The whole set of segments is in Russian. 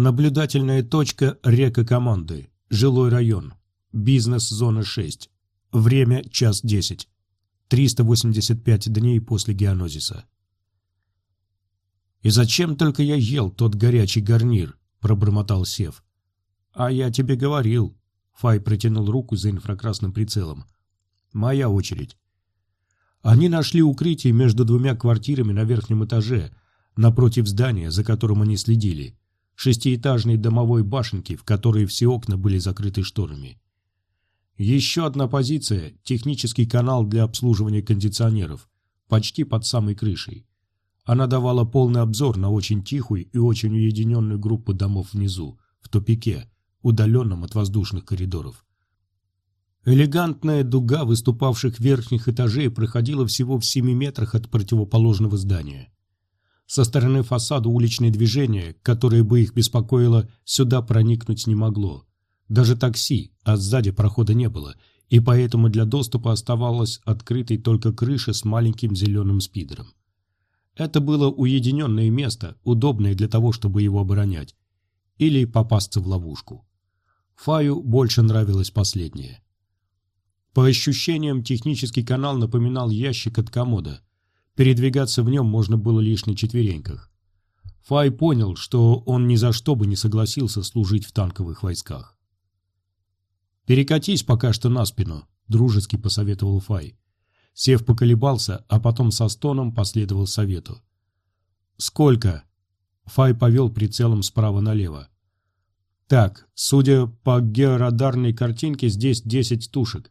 Наблюдательная точка река команды. Жилой район. Бизнес-зона 6. Время час 10. 385 дней после геонозиса. «И зачем только я ел тот горячий гарнир?» – пробормотал Сев. «А я тебе говорил». Фай протянул руку за инфракрасным прицелом. «Моя очередь». Они нашли укрытие между двумя квартирами на верхнем этаже, напротив здания, за которым они следили, шестиэтажной домовой башенки, в которой все окна были закрыты шторами. Еще одна позиция – технический канал для обслуживания кондиционеров, почти под самой крышей. Она давала полный обзор на очень тихую и очень уединенную группу домов внизу, в тупике, удаленном от воздушных коридоров. Элегантная дуга выступавших верхних этажей проходила всего в семи метрах от противоположного здания. Со стороны фасада уличное движение, которое бы их беспокоило, сюда проникнуть не могло. Даже такси, а сзади прохода не было, и поэтому для доступа оставалась открытой только крыша с маленьким зеленым спидером. Это было уединенное место, удобное для того, чтобы его оборонять. Или попасться в ловушку. Фаю больше нравилось последнее. По ощущениям, технический канал напоминал ящик от комода. Передвигаться в нем можно было лишь на четвереньках. Фай понял, что он ни за что бы не согласился служить в танковых войсках. «Перекатись пока что на спину», — дружески посоветовал Фай. Сев поколебался, а потом со стоном последовал совету. «Сколько?» Фай повел прицелом справа налево. «Так, судя по георадарной картинке, здесь десять тушек.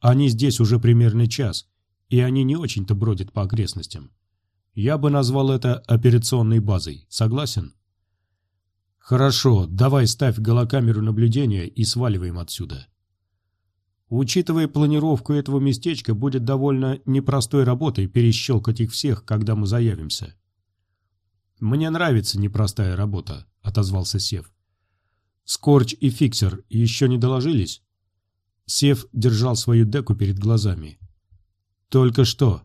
Они здесь уже примерно час, и они не очень-то бродят по окрестностям. Я бы назвал это операционной базой. Согласен?» «Хорошо, давай ставь голокамеру наблюдения и сваливаем отсюда». Учитывая планировку этого местечка, будет довольно непростой работой перещелкать их всех, когда мы заявимся. «Мне нравится непростая работа», — отозвался Сев. «Скорч и Фиксер еще не доложились?» Сев держал свою деку перед глазами. «Только что.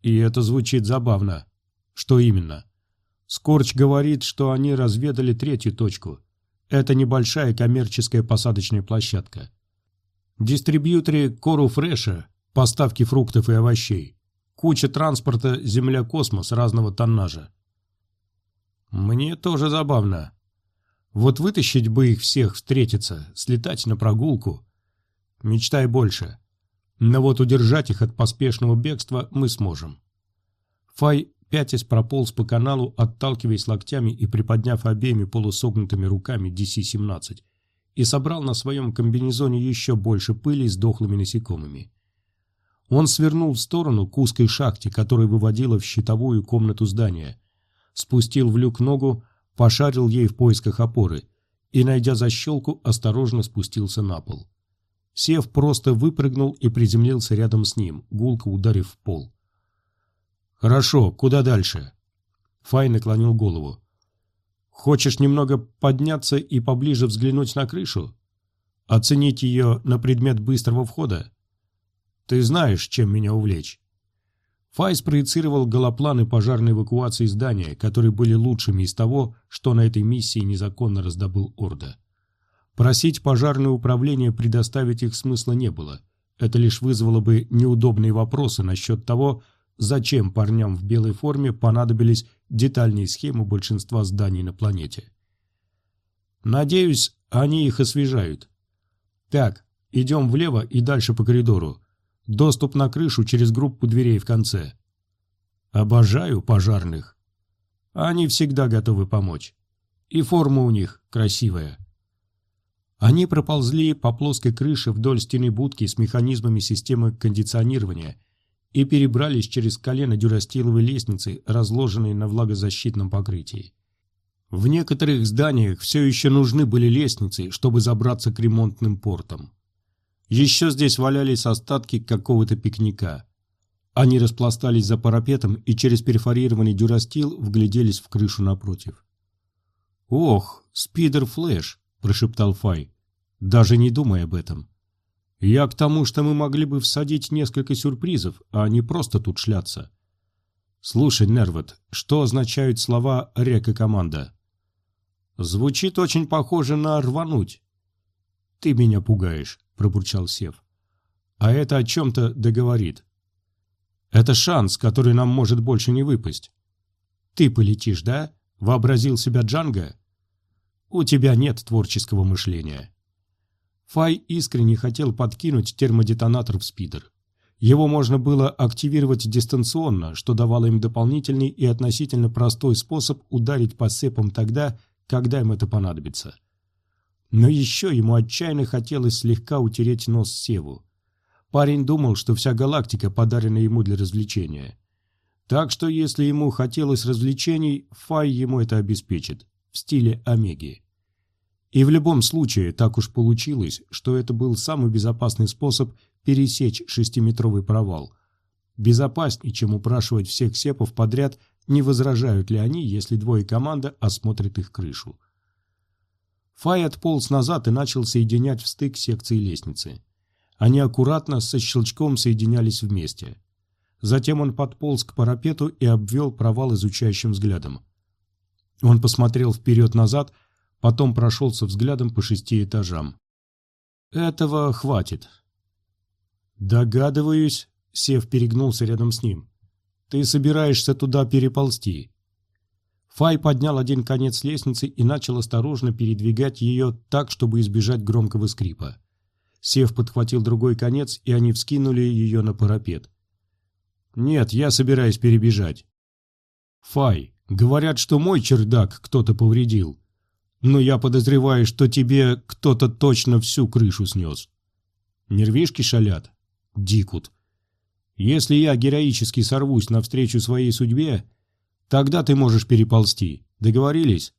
И это звучит забавно. Что именно?» Скорч говорит, что они разведали третью точку. Это небольшая коммерческая посадочная площадка дистрибьюторе Кору Фреша, поставки фруктов и овощей, куча транспорта Земля-космос разного тоннажа. Мне тоже забавно. Вот вытащить бы их всех встретиться, слетать на прогулку. Мечтай больше. Но вот удержать их от поспешного бегства мы сможем. Фай пятясь прополз по каналу, отталкиваясь локтями и приподняв обеими полусогнутыми руками DC-17, и собрал на своем комбинезоне еще больше пыли с дохлыми насекомыми. Он свернул в сторону к узкой шахте, которая выводила в щитовую комнату здания, спустил в люк ногу, пошарил ей в поисках опоры и, найдя защелку, осторожно спустился на пол. Сев просто выпрыгнул и приземлился рядом с ним, гулко ударив в пол. «Хорошо, куда дальше?» Фай наклонил голову. Хочешь немного подняться и поближе взглянуть на крышу? Оценить ее на предмет быстрого входа? Ты знаешь, чем меня увлечь. Файс проецировал голопланы пожарной эвакуации здания, которые были лучшими из того, что на этой миссии незаконно раздобыл Орда. Просить пожарное управление предоставить их смысла не было. Это лишь вызвало бы неудобные вопросы насчет того, зачем парням в белой форме понадобились детальные схемы большинства зданий на планете. Надеюсь, они их освежают. Так, идем влево и дальше по коридору. Доступ на крышу через группу дверей в конце. Обожаю пожарных. Они всегда готовы помочь. И форма у них красивая. Они проползли по плоской крыше вдоль стены будки с механизмами системы кондиционирования – и перебрались через колено дюрастиловой лестницы, разложенной на влагозащитном покрытии. В некоторых зданиях все еще нужны были лестницы, чтобы забраться к ремонтным портам. Еще здесь валялись остатки какого-то пикника. Они распластались за парапетом и через перфорированный дюрастил вгляделись в крышу напротив. «Ох, спидер-флэш!» – прошептал Фай. «Даже не думай об этом. Я к тому, что мы могли бы всадить несколько сюрпризов, а не просто тут шляться. Слушай, Нер вод, что означают слова «река команда»? Звучит очень похоже на рвануть. Ты меня пугаешь, пробурчал Сев. А это о чем-то договорит. Это шанс, который нам может больше не выпасть. Ты полетишь, да? Вообразил себя Джанго? У тебя нет творческого мышления. Фай искренне хотел подкинуть термодетонатор в спидер. Его можно было активировать дистанционно, что давало им дополнительный и относительно простой способ ударить по цепам тогда, когда им это понадобится. Но еще ему отчаянно хотелось слегка утереть нос Севу. Парень думал, что вся галактика подарена ему для развлечения. Так что если ему хотелось развлечений, Фай ему это обеспечит, в стиле Омеги. И в любом случае так уж получилось, что это был самый безопасный способ пересечь шестиметровый провал. Безопаснее, чем упрашивать всех сепов подряд, не возражают ли они, если двое команда осмотрят их крышу. Фай отполз назад и начал соединять в стык секции лестницы. Они аккуратно со щелчком соединялись вместе. Затем он подполз к парапету и обвел провал изучающим взглядом. Он посмотрел вперед-назад, потом прошелся взглядом по шести этажам. «Этого хватит». «Догадываюсь», — Сев перегнулся рядом с ним. «Ты собираешься туда переползти». Фай поднял один конец лестницы и начал осторожно передвигать ее так, чтобы избежать громкого скрипа. Сев подхватил другой конец, и они вскинули ее на парапет. «Нет, я собираюсь перебежать». «Фай, говорят, что мой чердак кто-то повредил но я подозреваю, что тебе кто-то точно всю крышу снес. Нервишки шалят? Дикут. Если я героически сорвусь навстречу своей судьбе, тогда ты можешь переползти. Договорились?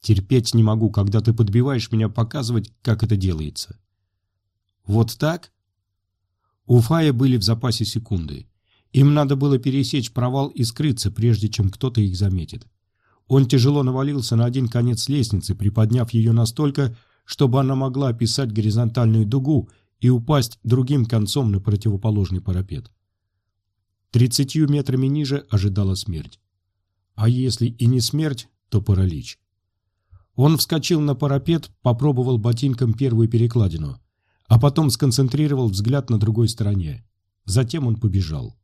Терпеть не могу, когда ты подбиваешь меня показывать, как это делается. Вот так? У Фая были в запасе секунды. Им надо было пересечь провал и скрыться, прежде чем кто-то их заметит. Он тяжело навалился на один конец лестницы, приподняв ее настолько, чтобы она могла описать горизонтальную дугу и упасть другим концом на противоположный парапет. Тридцатью метрами ниже ожидала смерть. А если и не смерть, то паралич. Он вскочил на парапет, попробовал ботинком первую перекладину, а потом сконцентрировал взгляд на другой стороне. Затем он побежал.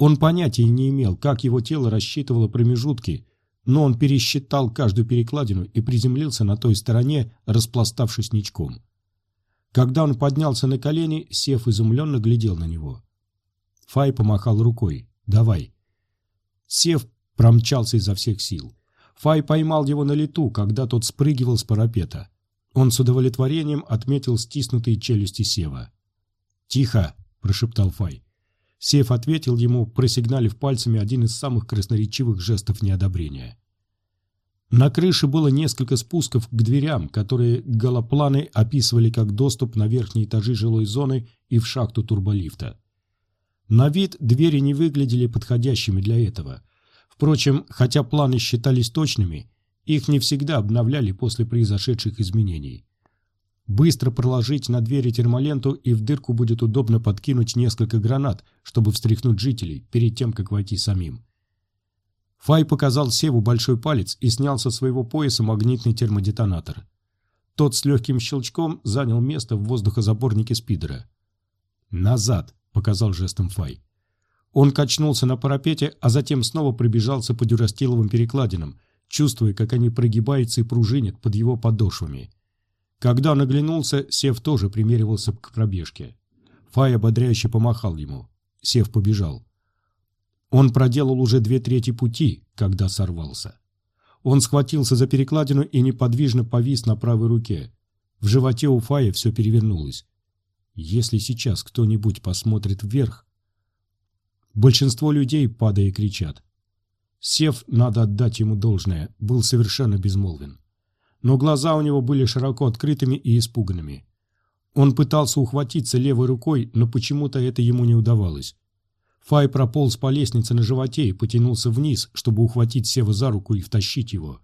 Он понятия не имел, как его тело рассчитывало промежутки, но он пересчитал каждую перекладину и приземлился на той стороне, распластавшись ничком. Когда он поднялся на колени, Сев изумленно глядел на него. Фай помахал рукой. «Давай». Сев промчался изо всех сил. Фай поймал его на лету, когда тот спрыгивал с парапета. Он с удовлетворением отметил стиснутые челюсти Сева. «Тихо!» – прошептал Фай. Сев ответил ему, просигналив пальцами один из самых красноречивых жестов неодобрения. На крыше было несколько спусков к дверям, которые голопланы описывали как доступ на верхние этажи жилой зоны и в шахту турболифта. На вид двери не выглядели подходящими для этого. Впрочем, хотя планы считались точными, их не всегда обновляли после произошедших изменений. Быстро проложить на двери термоленту, и в дырку будет удобно подкинуть несколько гранат, чтобы встряхнуть жителей перед тем, как войти самим. Фай показал Севу большой палец и снял со своего пояса магнитный термодетонатор. Тот с легким щелчком занял место в воздухозаборнике спидера. «Назад!» — показал жестом Фай. Он качнулся на парапете, а затем снова пробежался по дюрастиловым перекладинам, чувствуя, как они прогибаются и пружинят под его подошвами. Когда он оглянулся, Сев тоже примеривался к пробежке. Фай ободряюще помахал ему. Сев побежал. Он проделал уже две трети пути, когда сорвался. Он схватился за перекладину и неподвижно повис на правой руке. В животе у Фая все перевернулось. Если сейчас кто-нибудь посмотрит вверх... Большинство людей, падая, кричат. Сев, надо отдать ему должное, был совершенно безмолвен но глаза у него были широко открытыми и испуганными. Он пытался ухватиться левой рукой, но почему-то это ему не удавалось. Фай прополз по лестнице на животе и потянулся вниз, чтобы ухватить Сева за руку и втащить его.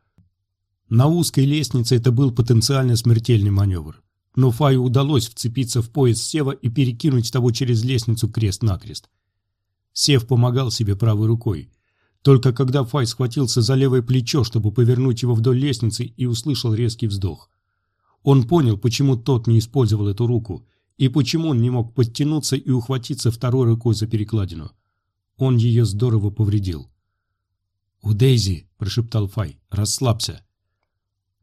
На узкой лестнице это был потенциально смертельный маневр. Но Фаю удалось вцепиться в пояс Сева и перекинуть того через лестницу крест-накрест. Сев помогал себе правой рукой. Только когда Фай схватился за левое плечо, чтобы повернуть его вдоль лестницы, и услышал резкий вздох. Он понял, почему тот не использовал эту руку, и почему он не мог подтянуться и ухватиться второй рукой за перекладину. Он ее здорово повредил. «У Дейзи», — прошептал Фай, — «расслабься».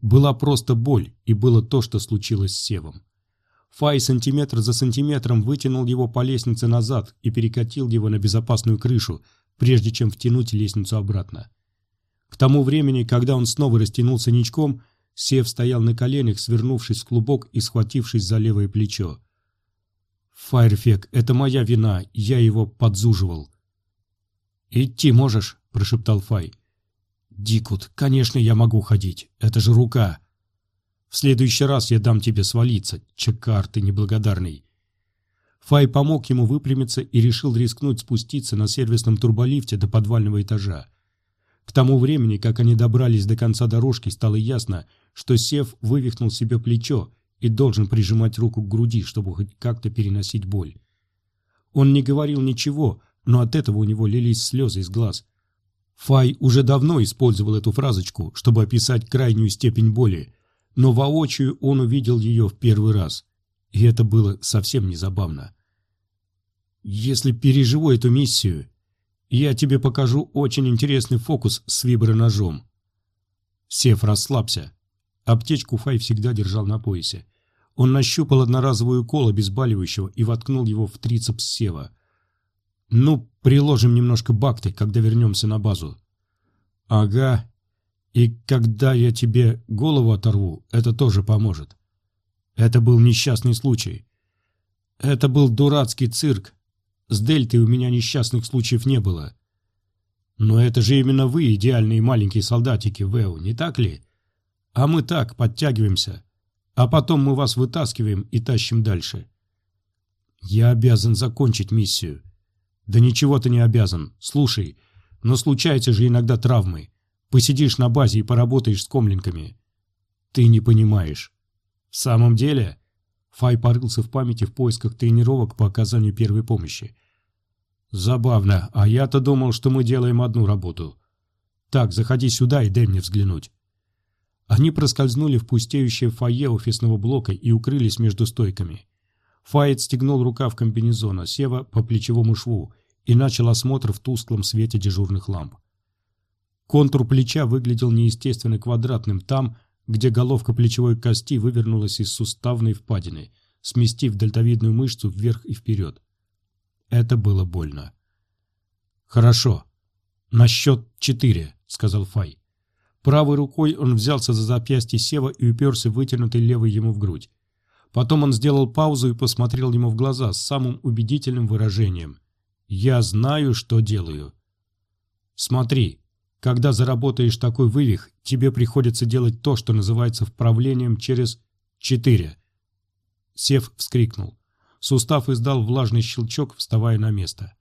Была просто боль, и было то, что случилось с Севом. Фай сантиметр за сантиметром вытянул его по лестнице назад и перекатил его на безопасную крышу, прежде чем втянуть лестницу обратно. К тому времени, когда он снова растянулся ничком, Сев стоял на коленях, свернувшись в клубок и схватившись за левое плечо. «Файрфек, это моя вина, я его подзуживал». «Идти можешь?» – прошептал Фай. «Дикут, конечно, я могу ходить, это же рука». «В следующий раз я дам тебе свалиться, чекар ты неблагодарный». Фай помог ему выпрямиться и решил рискнуть спуститься на сервисном турболифте до подвального этажа. К тому времени, как они добрались до конца дорожки, стало ясно, что Сев вывихнул себе плечо и должен прижимать руку к груди, чтобы хоть как-то переносить боль. Он не говорил ничего, но от этого у него лились слезы из глаз. Фай уже давно использовал эту фразочку, чтобы описать крайнюю степень боли, но воочию он увидел ее в первый раз, и это было совсем не забавно. «Если переживу эту миссию, я тебе покажу очень интересный фокус с виброножом». Сев, расслабься. Аптечку Фай всегда держал на поясе. Он нащупал одноразовый укол обезболивающего и воткнул его в трицепс Сева. «Ну, приложим немножко бакты, когда вернемся на базу». «Ага. И когда я тебе голову оторву, это тоже поможет». Это был несчастный случай. Это был дурацкий цирк. С Дельтой у меня несчастных случаев не было. Но это же именно вы, идеальные маленькие солдатики, Вэу, не так ли? А мы так, подтягиваемся. А потом мы вас вытаскиваем и тащим дальше. Я обязан закончить миссию. Да ничего ты не обязан. Слушай, но случаются же иногда травмы. Посидишь на базе и поработаешь с комлинками. Ты не понимаешь. В самом деле... Фай порылся в памяти в поисках тренировок по оказанию первой помощи. Забавно, а я-то думал, что мы делаем одну работу. Так, заходи сюда и дай мне взглянуть. Они проскользнули в пустеющее фойе офисного блока и укрылись между стойками. Файт стегнул рукав комбинезона, Сева по плечевому шву и начал осмотр в тусклом свете дежурных ламп. Контур плеча выглядел неестественно квадратным там, где головка плечевой кости вывернулась из суставной впадины, сместив дельтовидную мышцу вверх и вперед. Это было больно. «Хорошо. На счет четыре», — сказал Фай. Правой рукой он взялся за запястье Сева и уперся вытянутой левой ему в грудь. Потом он сделал паузу и посмотрел ему в глаза с самым убедительным выражением. «Я знаю, что делаю». «Смотри, когда заработаешь такой вывих, тебе приходится делать то, что называется вправлением через четыре». Сев вскрикнул. Сустав издал влажный щелчок, вставая на место.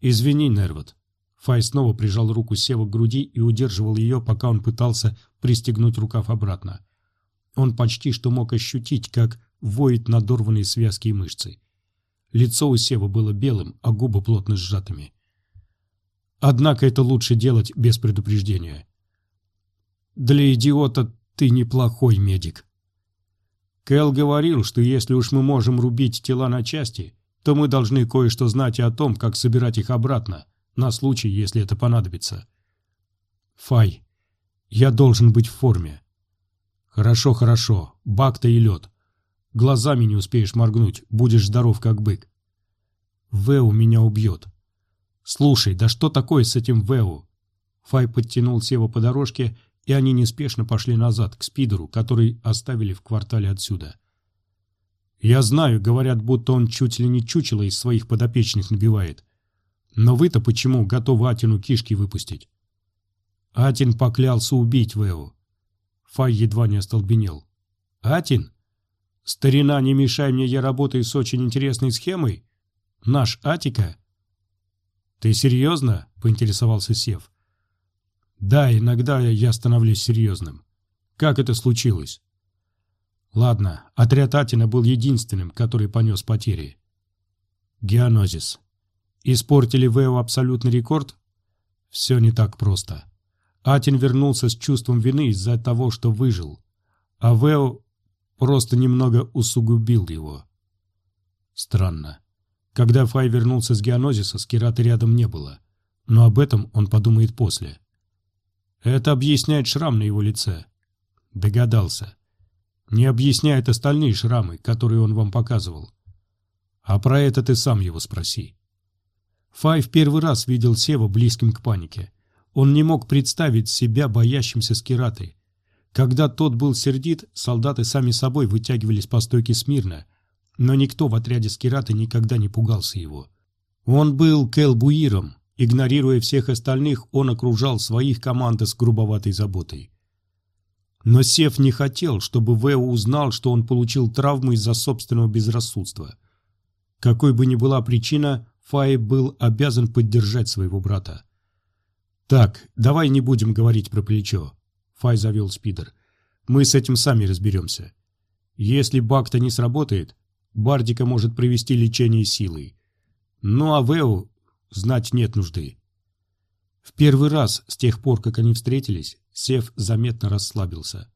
«Извини, Нервот, Фай снова прижал руку Сева к груди и удерживал ее, пока он пытался пристегнуть рукав обратно. Он почти что мог ощутить, как воет надорванные связки и мышцы. Лицо у Сева было белым, а губы плотно сжатыми. Однако это лучше делать без предупреждения. «Для идиота ты неплохой медик». Кэл говорил, что если уж мы можем рубить тела на части, то мы должны кое-что знать и о том, как собирать их обратно, на случай, если это понадобится. Фай, я должен быть в форме. Хорошо, хорошо, бак-то и лед. Глазами не успеешь моргнуть, будешь здоров, как бык. Вэу меня убьет. Слушай, да что такое с этим Вэу? Фай подтянул Сева по дорожке, и они неспешно пошли назад, к спидеру, который оставили в квартале отсюда. Я знаю, говорят, будто он чуть ли не чучело из своих подопечных набивает. Но вы-то почему готовы Атину кишки выпустить? Атин поклялся убить Вэу. Фай едва не остолбенел. Атин? Старина, не мешай мне, я работаю с очень интересной схемой. Наш Атика? Ты серьезно? Поинтересовался Сев. Да, иногда я становлюсь серьезным. Как это случилось? Ладно, отряд Атина был единственным, который понес потери. Геонозис. Испортили Вэу абсолютный рекорд? Все не так просто. Атин вернулся с чувством вины из-за того, что выжил, а Вео просто немного усугубил его. Странно. Когда Фай вернулся с геонозиса, Скираты рядом не было, но об этом он подумает после. Это объясняет шрам на его лице. Догадался. Не объясняет остальные шрамы, которые он вам показывал. А про это ты сам его спроси. Фай в первый раз видел Сева близким к панике. Он не мог представить себя боящимся Скираты. Когда тот был сердит, солдаты сами собой вытягивались по стойке смирно, но никто в отряде Скираты никогда не пугался его. Он был Келбуиром, игнорируя всех остальных, он окружал своих команды с грубоватой заботой. Но Сев не хотел, чтобы Вэо узнал, что он получил травму из-за собственного безрассудства. Какой бы ни была причина, Фай был обязан поддержать своего брата. «Так, давай не будем говорить про плечо», Фай завел спидер. «Мы с этим сами разберемся. Если Бакта не сработает, Бардика может провести лечение силой. Ну а Вэу знать нет нужды». В первый раз с тех пор, как они встретились, Сев заметно расслабился.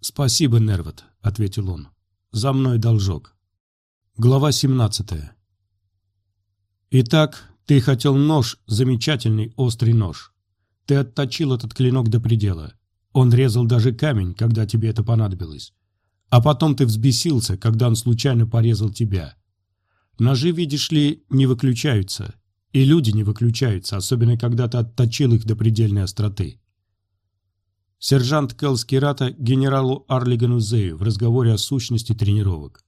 «Спасибо, Нервот», — ответил он. «За мной должок». Глава 17 «Итак, ты хотел нож, замечательный острый нож. Ты отточил этот клинок до предела. Он резал даже камень, когда тебе это понадобилось. А потом ты взбесился, когда он случайно порезал тебя. Ножи, видишь ли, не выключаются. И люди не выключаются, особенно когда ты отточил их до предельной остроты. Сержант Кэл Скирата генералу Арлигану Зею в разговоре о сущности тренировок.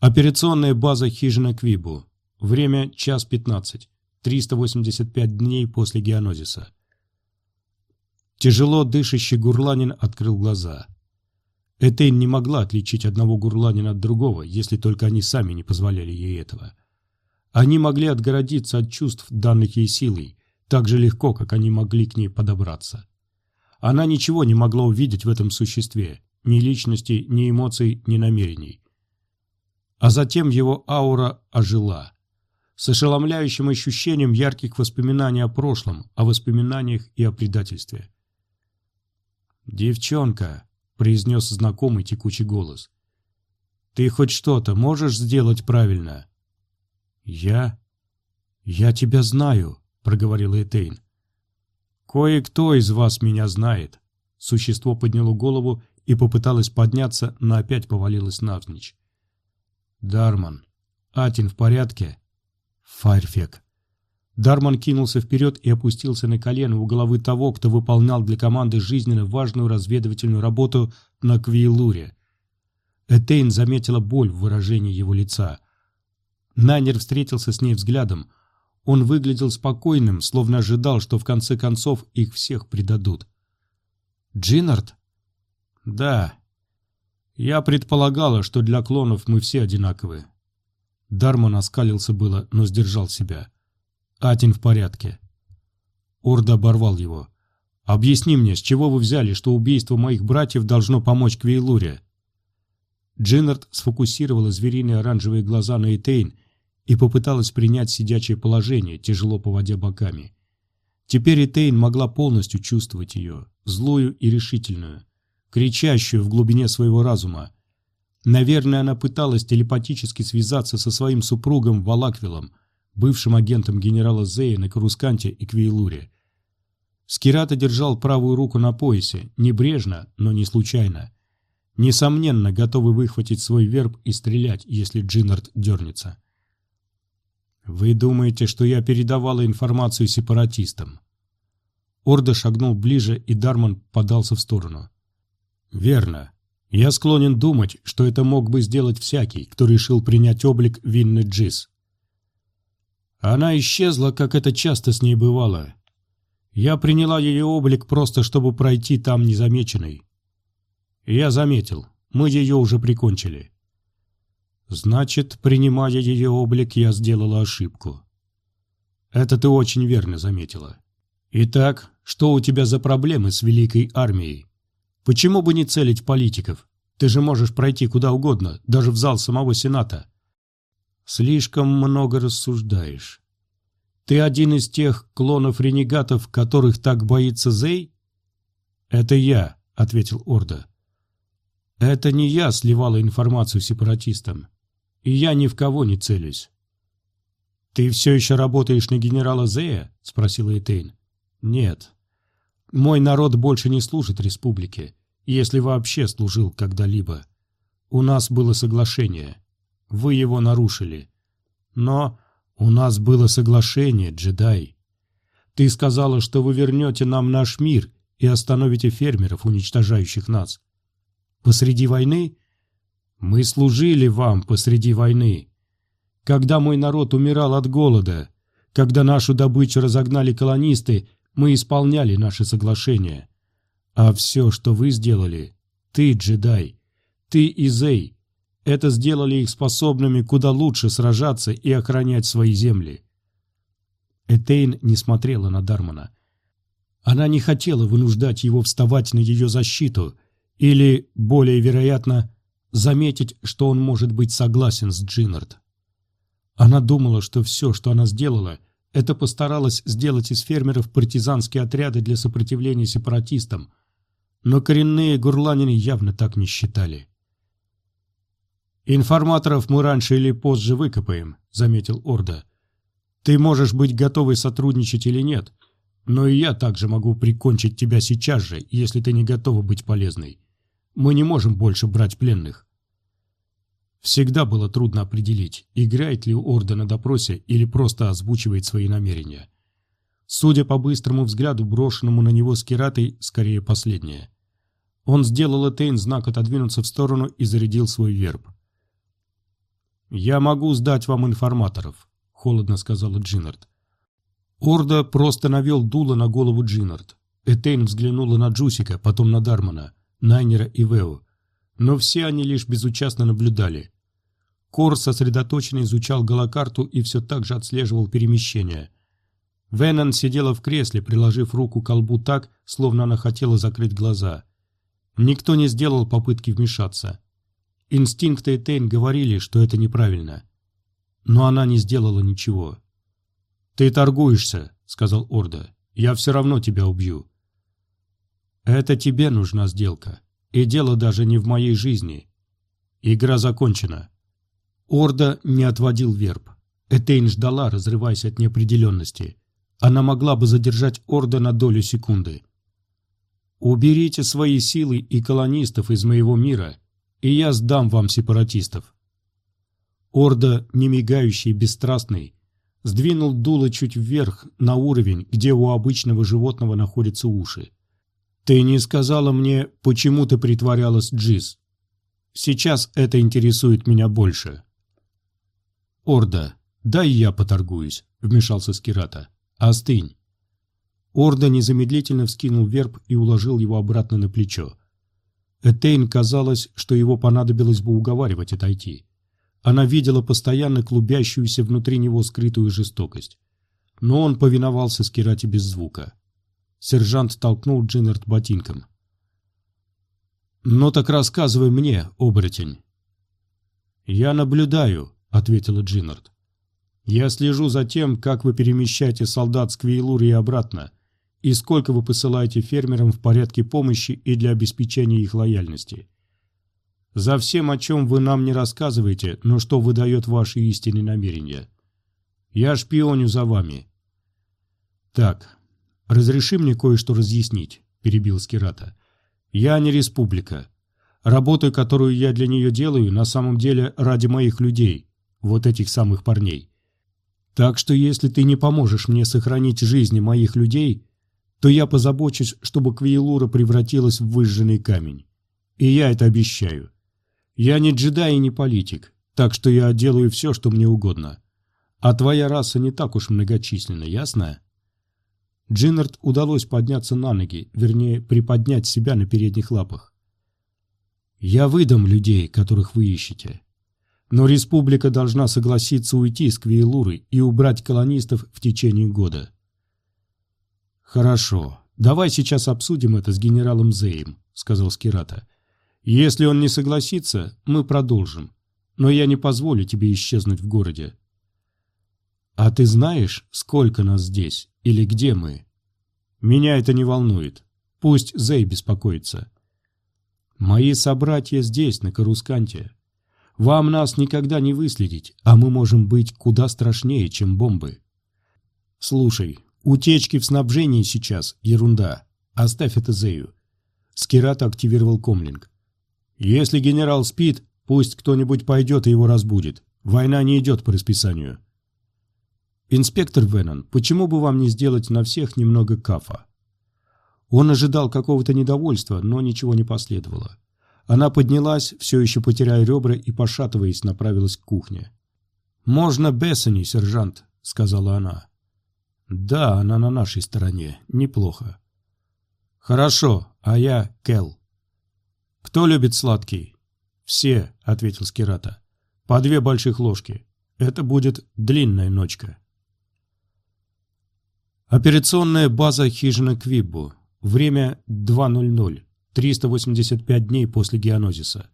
Операционная база хижина Квибу. Время час 15. 385 дней после геонозиса. Тяжело дышащий гурланин открыл глаза. Этейн не могла отличить одного гурланина от другого, если только они сами не позволяли ей этого. Они могли отгородиться от чувств, данных ей силой, так же легко, как они могли к ней подобраться. Она ничего не могла увидеть в этом существе, ни личности, ни эмоций, ни намерений. А затем его аура ожила, с ошеломляющим ощущением ярких воспоминаний о прошлом, о воспоминаниях и о предательстве. «Девчонка», — произнес знакомый текучий голос, — «ты хоть что-то можешь сделать правильно?» «Я? Я тебя знаю», — проговорил Этейн. «Кое-кто из вас меня знает». Существо подняло голову и попыталось подняться, но опять повалилось навзничь. «Дарман, Атин в порядке?» «Фарфек», Дарман кинулся вперед и опустился на колено у головы того, кто выполнял для команды жизненно важную разведывательную работу на Квейлуре. Этейн заметила боль в выражении его лица. Найнер встретился с ней взглядом. Он выглядел спокойным, словно ожидал, что в конце концов их всех предадут. «Джиннард?» «Да. Я предполагала, что для клонов мы все одинаковы». Дарман оскалился было, но сдержал себя. Атин в порядке. Орда оборвал его. «Объясни мне, с чего вы взяли, что убийство моих братьев должно помочь Квейлуре?» Джиннард сфокусировала звериные оранжевые глаза на Этейн и попыталась принять сидячее положение, тяжело поводя боками. Теперь Этейн могла полностью чувствовать ее, злую и решительную, кричащую в глубине своего разума. Наверное, она пыталась телепатически связаться со своим супругом Валаквилом, бывшим агентом генерала Зея на Карусканте и Квейлуре. Скирата держал правую руку на поясе, небрежно, но не случайно. Несомненно, готовый выхватить свой верб и стрелять, если Джиннард дернется. «Вы думаете, что я передавала информацию сепаратистам?» Орда шагнул ближе, и Дарман подался в сторону. «Верно. Я склонен думать, что это мог бы сделать всякий, кто решил принять облик Винны Джис. Она исчезла, как это часто с ней бывало. Я приняла ее облик просто, чтобы пройти там незамеченной. Я заметил, мы ее уже прикончили. Значит, принимая ее облик, я сделала ошибку. Это ты очень верно заметила. Итак, что у тебя за проблемы с великой армией? Почему бы не целить политиков? Ты же можешь пройти куда угодно, даже в зал самого Сената. Слишком много рассуждаешь. Ты один из тех клонов-ренегатов, которых так боится Зей? Это я, ответил Орда. Это не я сливала информацию сепаратистам. И я ни в кого не целюсь. «Ты все еще работаешь на генерала Зея?» — спросила Этейн. «Нет. Мой народ больше не служит республике, если вообще служил когда-либо. У нас было соглашение. Вы его нарушили. Но у нас было соглашение, джедай. Ты сказала, что вы вернете нам наш мир и остановите фермеров, уничтожающих нас. Посреди войны? Мы служили вам посреди войны. Когда мой народ умирал от голода, когда нашу добычу разогнали колонисты, мы исполняли наши соглашения. А все, что вы сделали, ты, джедай, ты и Зей, это сделали их способными куда лучше сражаться и охранять свои земли. Этейн не смотрела на Дармана. Она не хотела вынуждать его вставать на ее защиту или, более вероятно, заметить, что он может быть согласен с Джиннард. Она думала, что все, что она сделала, это постаралась сделать из фермеров партизанские отряды для сопротивления сепаратистам, но коренные гурланины явно так не считали. «Информаторов мы раньше или позже выкопаем», — заметил Орда. «Ты можешь быть готовой сотрудничать или нет, но и я также могу прикончить тебя сейчас же, если ты не готова быть полезной. Мы не можем больше брать пленных». Всегда было трудно определить, играет ли Орда на допросе или просто озвучивает свои намерения. Судя по быстрому взгляду, брошенному на него с кератой, скорее последнее. Он сделал Этейн знак отодвинуться в сторону и зарядил свой верб. «Я могу сдать вам информаторов», — холодно сказала Джиннард. Орда просто навел дуло на голову Джиннард. Этейн взглянула на Джусика, потом на Дармана, Найнера и Вео. Но все они лишь безучастно наблюдали. Кор сосредоточенно изучал голокарту и все так же отслеживал перемещение. Веннон сидела в кресле, приложив руку к колбу так, словно она хотела закрыть глаза. Никто не сделал попытки вмешаться. Инстинкты Этейн говорили, что это неправильно. Но она не сделала ничего. «Ты торгуешься», — сказал Орда. «Я все равно тебя убью». «Это тебе нужна сделка. И дело даже не в моей жизни. Игра закончена». Орда не отводил верб. Этейн ждала, разрываясь от неопределенности. Она могла бы задержать Орда на долю секунды. «Уберите свои силы и колонистов из моего мира, и я сдам вам сепаратистов». Орда, не мигающий и бесстрастный, сдвинул дуло чуть вверх, на уровень, где у обычного животного находятся уши. «Ты не сказала мне, почему ты притворялась Джиз. Сейчас это интересует меня больше». «Орда, дай я поторгуюсь», — вмешался Скирата. «Остынь». Орда незамедлительно вскинул верб и уложил его обратно на плечо. Этейн казалось, что его понадобилось бы уговаривать отойти. Она видела постоянно клубящуюся внутри него скрытую жестокость. Но он повиновался Скирате без звука. Сержант толкнул Джиннард ботинком. «Ну так рассказывай мне, оборотень». «Я наблюдаю», ответила Джиннард. «Я слежу за тем, как вы перемещаете солдат с Квейлури обратно, и сколько вы посылаете фермерам в порядке помощи и для обеспечения их лояльности. За всем, о чем вы нам не рассказываете, но что выдает ваши истинные намерения. Я шпионю за вами». «Так, разреши мне кое-что разъяснить», — перебил Скирата. «Я не республика. Работу, которую я для нее делаю, на самом деле ради моих людей, вот этих самых парней. Так что если ты не поможешь мне сохранить жизни моих людей, то я позабочусь, чтобы Квейлура превратилась в выжженный камень. И я это обещаю. Я не джедай и не политик, так что я делаю все, что мне угодно. А твоя раса не так уж многочисленна, ясно? Джиннард удалось подняться на ноги, вернее, приподнять себя на передних лапах. «Я выдам людей, которых вы ищете. Но республика должна согласиться уйти с Квейлуры и убрать колонистов в течение года. «Хорошо. Давай сейчас обсудим это с генералом Зеем», — сказал Скирата. «Если он не согласится, мы продолжим. Но я не позволю тебе исчезнуть в городе». «А ты знаешь, сколько нас здесь или где мы?» «Меня это не волнует. Пусть Зей беспокоится». «Мои собратья здесь, на Карусканте. Вам нас никогда не выследить, а мы можем быть куда страшнее, чем бомбы». «Слушай, утечки в снабжении сейчас – ерунда. Оставь это Зею». Скирата активировал комлинг. «Если генерал спит, пусть кто-нибудь пойдет и его разбудит. Война не идет по расписанию». «Инспектор Веннон, почему бы вам не сделать на всех немного кафа?» Он ожидал какого-то недовольства, но ничего не последовало. Она поднялась, все еще потеряя ребра, и, пошатываясь, направилась к кухне. «Можно Бессони, сержант», — сказала она. «Да, она на нашей стороне. Неплохо». «Хорошо, а я Кел». «Кто любит сладкий?» «Все», — ответил Скирата. «По две больших ложки. Это будет длинная ночка». Операционная база хижина Квиббу. Время 2.00. 385 дней после геонозиса.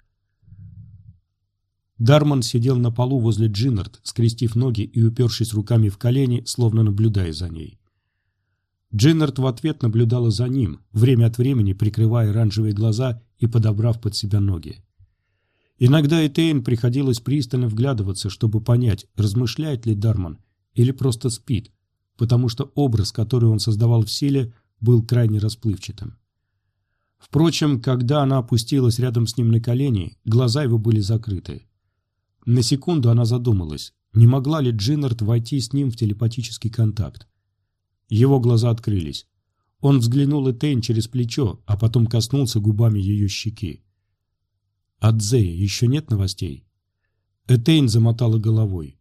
Дарман сидел на полу возле Джиннард, скрестив ноги и упершись руками в колени, словно наблюдая за ней. Джиннард в ответ наблюдала за ним, время от времени прикрывая оранжевые глаза и подобрав под себя ноги. Иногда Этейн приходилось пристально вглядываться, чтобы понять, размышляет ли Дарман или просто спит, потому что образ, который он создавал в силе, был крайне расплывчатым. Впрочем, когда она опустилась рядом с ним на колени, глаза его были закрыты. На секунду она задумалась, не могла ли Джиннард войти с ним в телепатический контакт. Его глаза открылись. Он взглянул Этейн через плечо, а потом коснулся губами ее щеки. «От Зея еще нет новостей?» Этейн замотала головой.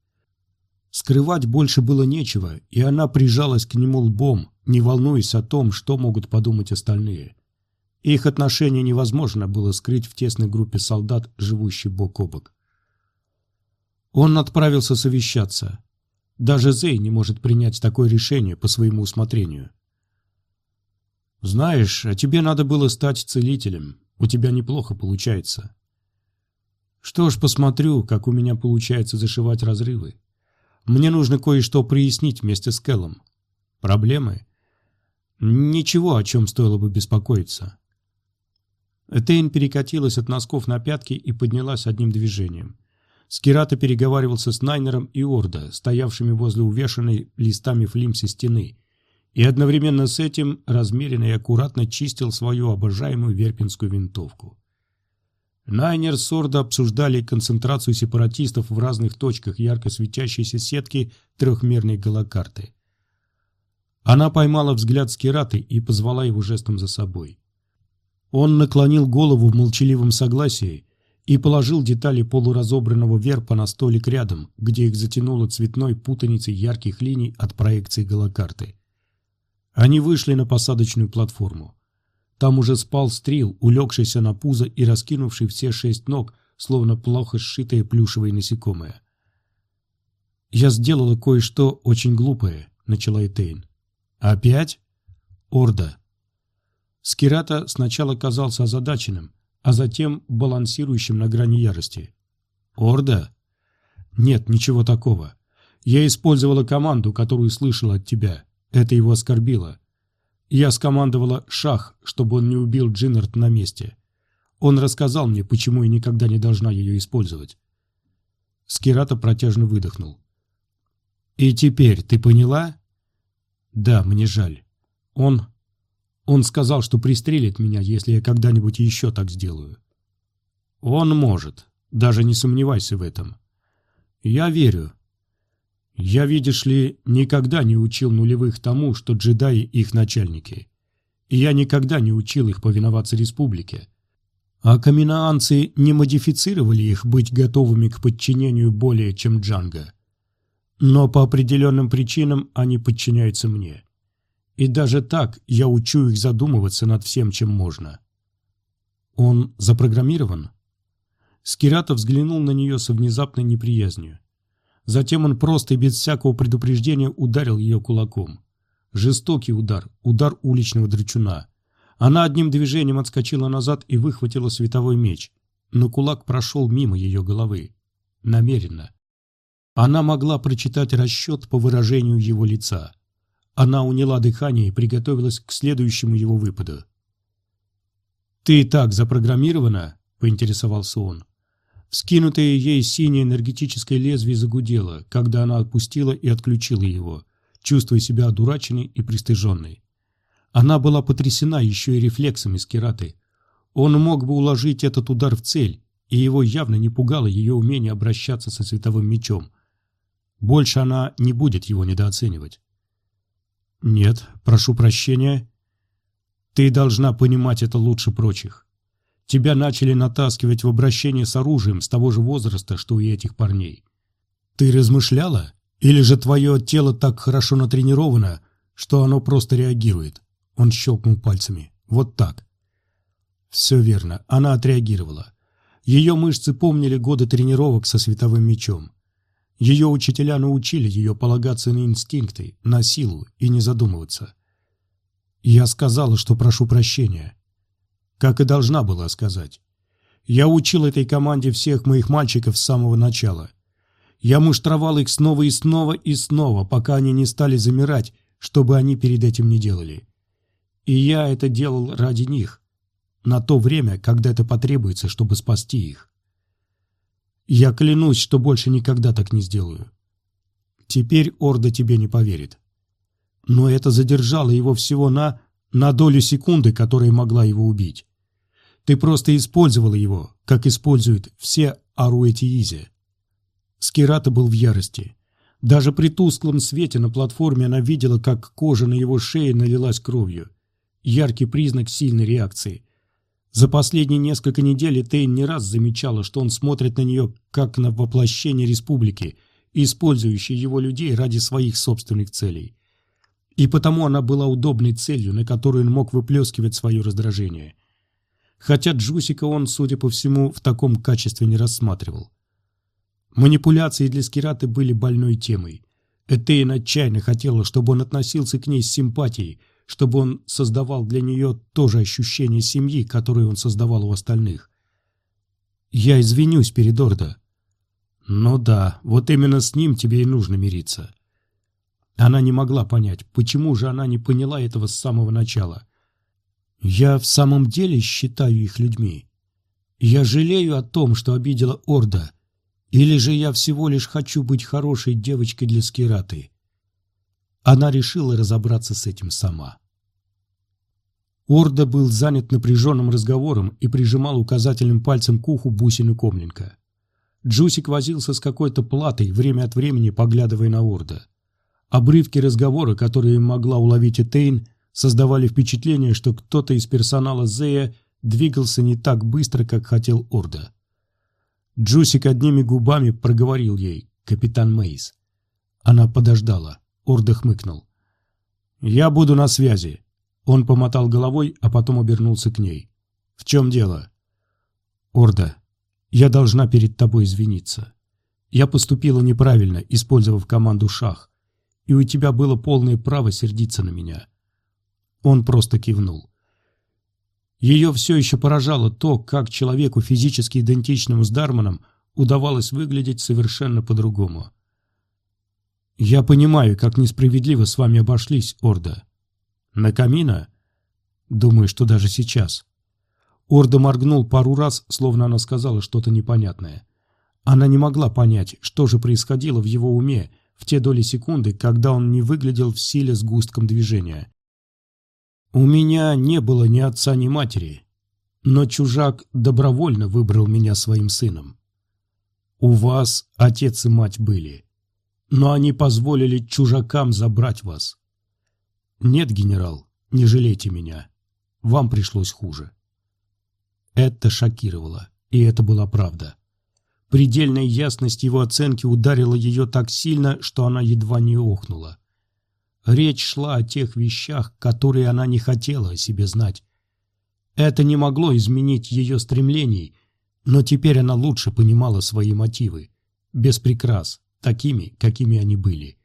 Скрывать больше было нечего, и она прижалась к нему лбом, не волнуясь о том, что могут подумать остальные. Их отношения невозможно было скрыть в тесной группе солдат, живущей бок о бок. Он отправился совещаться. Даже Зей не может принять такое решение по своему усмотрению. «Знаешь, а тебе надо было стать целителем. У тебя неплохо получается». «Что ж, посмотрю, как у меня получается зашивать разрывы. Мне нужно кое-что прояснить вместе с Келлом. Проблемы?» «Ничего, о чем стоило бы беспокоиться. Этейн перекатилась от носков на пятки и поднялась одним движением. Скирата переговаривался с Найнером и Орда, стоявшими возле увешанной листами флимси стены, и одновременно с этим размеренно и аккуратно чистил свою обожаемую верпинскую винтовку. Найнер с Орда обсуждали концентрацию сепаратистов в разных точках ярко светящейся сетки трехмерной голокарты. Она поймала взгляд Скираты и позвала его жестом за собой. Он наклонил голову в молчаливом согласии и положил детали полуразобранного верпа на столик рядом, где их затянуло цветной путаницей ярких линий от проекции голокарты. Они вышли на посадочную платформу. Там уже спал стрил, улегшийся на пузо и раскинувший все шесть ног, словно плохо сшитое плюшевое насекомое. «Я сделала кое-что очень глупое», — начала Этейн. «Опять?» «Орда, Скирата сначала казался озадаченным, а затем балансирующим на грани ярости. «Орда?» «Нет, ничего такого. Я использовала команду, которую слышала от тебя. Это его оскорбило. Я скомандовала «Шах», чтобы он не убил Джиннард на месте. Он рассказал мне, почему я никогда не должна ее использовать». Скирата протяжно выдохнул. «И теперь ты поняла?» «Да, мне жаль. Он он сказал, что пристрелит меня, если я когда-нибудь еще так сделаю. Он может. Даже не сомневайся в этом. Я верю. Я, видишь ли, никогда не учил нулевых тому, что джедаи их начальники. И я никогда не учил их повиноваться республике. А каминаанцы не модифицировали их быть готовыми к подчинению более, чем Джанга. Но по определенным причинам они подчиняются мне. И даже так я учу их задумываться над всем, чем можно. Он запрограммирован? Скирата взглянул на нее со внезапной неприязнью. Затем он просто и без всякого предупреждения ударил ее кулаком. Жестокий удар, удар уличного драчуна. Она одним движением отскочила назад и выхватила световой меч, но кулак прошел мимо ее головы. Намеренно. Она могла прочитать расчет по выражению его лица. Она уняла дыхание и приготовилась к следующему его выпаду. «Ты так запрограммирована?» — поинтересовался он. Вскинутое ей синее энергетическое лезвие загудело, когда она отпустила и отключила его, чувствуя себя одураченной и пристыженной. Она была потрясена еще и рефлексами Скираты. Он мог бы уложить этот удар в цель, и его явно не пугало ее умение обращаться со световым мечом. Больше она не будет его недооценивать. «Нет, прошу прощения. Ты должна понимать это лучше прочих. Тебя начали натаскивать в обращение с оружием с того же возраста, что и этих парней. Ты размышляла? Или же твое тело так хорошо натренировано, что оно просто реагирует?» Он щелкнул пальцами. «Вот так». Все верно, она отреагировала. Ее мышцы помнили годы тренировок со световым мечом. Ее учителя научили ее полагаться на инстинкты, на силу и не задумываться. Я сказала, что прошу прощения как и должна была сказать. Я учил этой команде всех моих мальчиков с самого начала. Я муштровал их снова и снова и снова, пока они не стали замирать, чтобы они перед этим не делали. И я это делал ради них, на то время, когда это потребуется, чтобы спасти их. Я клянусь, что больше никогда так не сделаю. Теперь Орда тебе не поверит. Но это задержало его всего на... на долю секунды, которая могла его убить. Ты просто использовала его, как используют все Аруэтиизе. Скирата был в ярости. Даже при тусклом свете на платформе она видела, как кожа на его шее налилась кровью. Яркий признак сильной реакции. За последние несколько недель Тейн не раз замечала, что он смотрит на нее как на воплощение республики, использующей его людей ради своих собственных целей. И потому она была удобной целью, на которую он мог выплескивать свое раздражение хотя Джусика он, судя по всему, в таком качестве не рассматривал. Манипуляции для Скираты были больной темой. Этейн отчаянно хотела, чтобы он относился к ней с симпатией, чтобы он создавал для нее то же ощущение семьи, которое он создавал у остальных. «Я извинюсь перед Ордо». «Ну да, вот именно с ним тебе и нужно мириться». Она не могла понять, почему же она не поняла этого с самого начала. Я в самом деле считаю их людьми. Я жалею о том, что обидела Орда, или же я всего лишь хочу быть хорошей девочкой для Скираты. Она решила разобраться с этим сама. Ордо был занят напряженным разговором и прижимал указательным пальцем к уху бусину комлинка. Джусик возился с какой-то платой, время от времени поглядывая на Ордо. Обрывки разговора, которые могла уловить Этейн, создавали впечатление, что кто-то из персонала Зея двигался не так быстро, как хотел Ордо. Джусик одними губами проговорил ей «Капитан Мейз». Она подождала. Орда хмыкнул. «Я буду на связи». Он помотал головой, а потом обернулся к ней. «В чем дело?» «Орда, я должна перед тобой извиниться. Я поступила неправильно, использовав команду «Шах», и у тебя было полное право сердиться на меня. Он просто кивнул. Ее все еще поражало то, как человеку, физически идентичному с Дарманом, удавалось выглядеть совершенно по-другому. «Я понимаю, как несправедливо с вами обошлись, Орда. На камина? Думаю, что даже сейчас». Орда моргнул пару раз, словно она сказала что-то непонятное. Она не могла понять, что же происходило в его уме в те доли секунды, когда он не выглядел в силе с густком движения. У меня не было ни отца, ни матери, но чужак добровольно выбрал меня своим сыном. У вас отец и мать были, но они позволили чужакам забрать вас. Нет, генерал, не жалейте меня. Вам пришлось хуже. Это шокировало, и это была правда. Предельная ясность его оценки ударила ее так сильно, что она едва не охнула. Речь шла о тех вещах, которые она не хотела о себе знать. Это не могло изменить ее стремлений, но теперь она лучше понимала свои мотивы, без прикрас, такими, какими они были.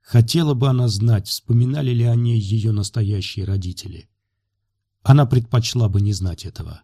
Хотела бы она знать, вспоминали ли о ней ее настоящие родители. Она предпочла бы не знать этого.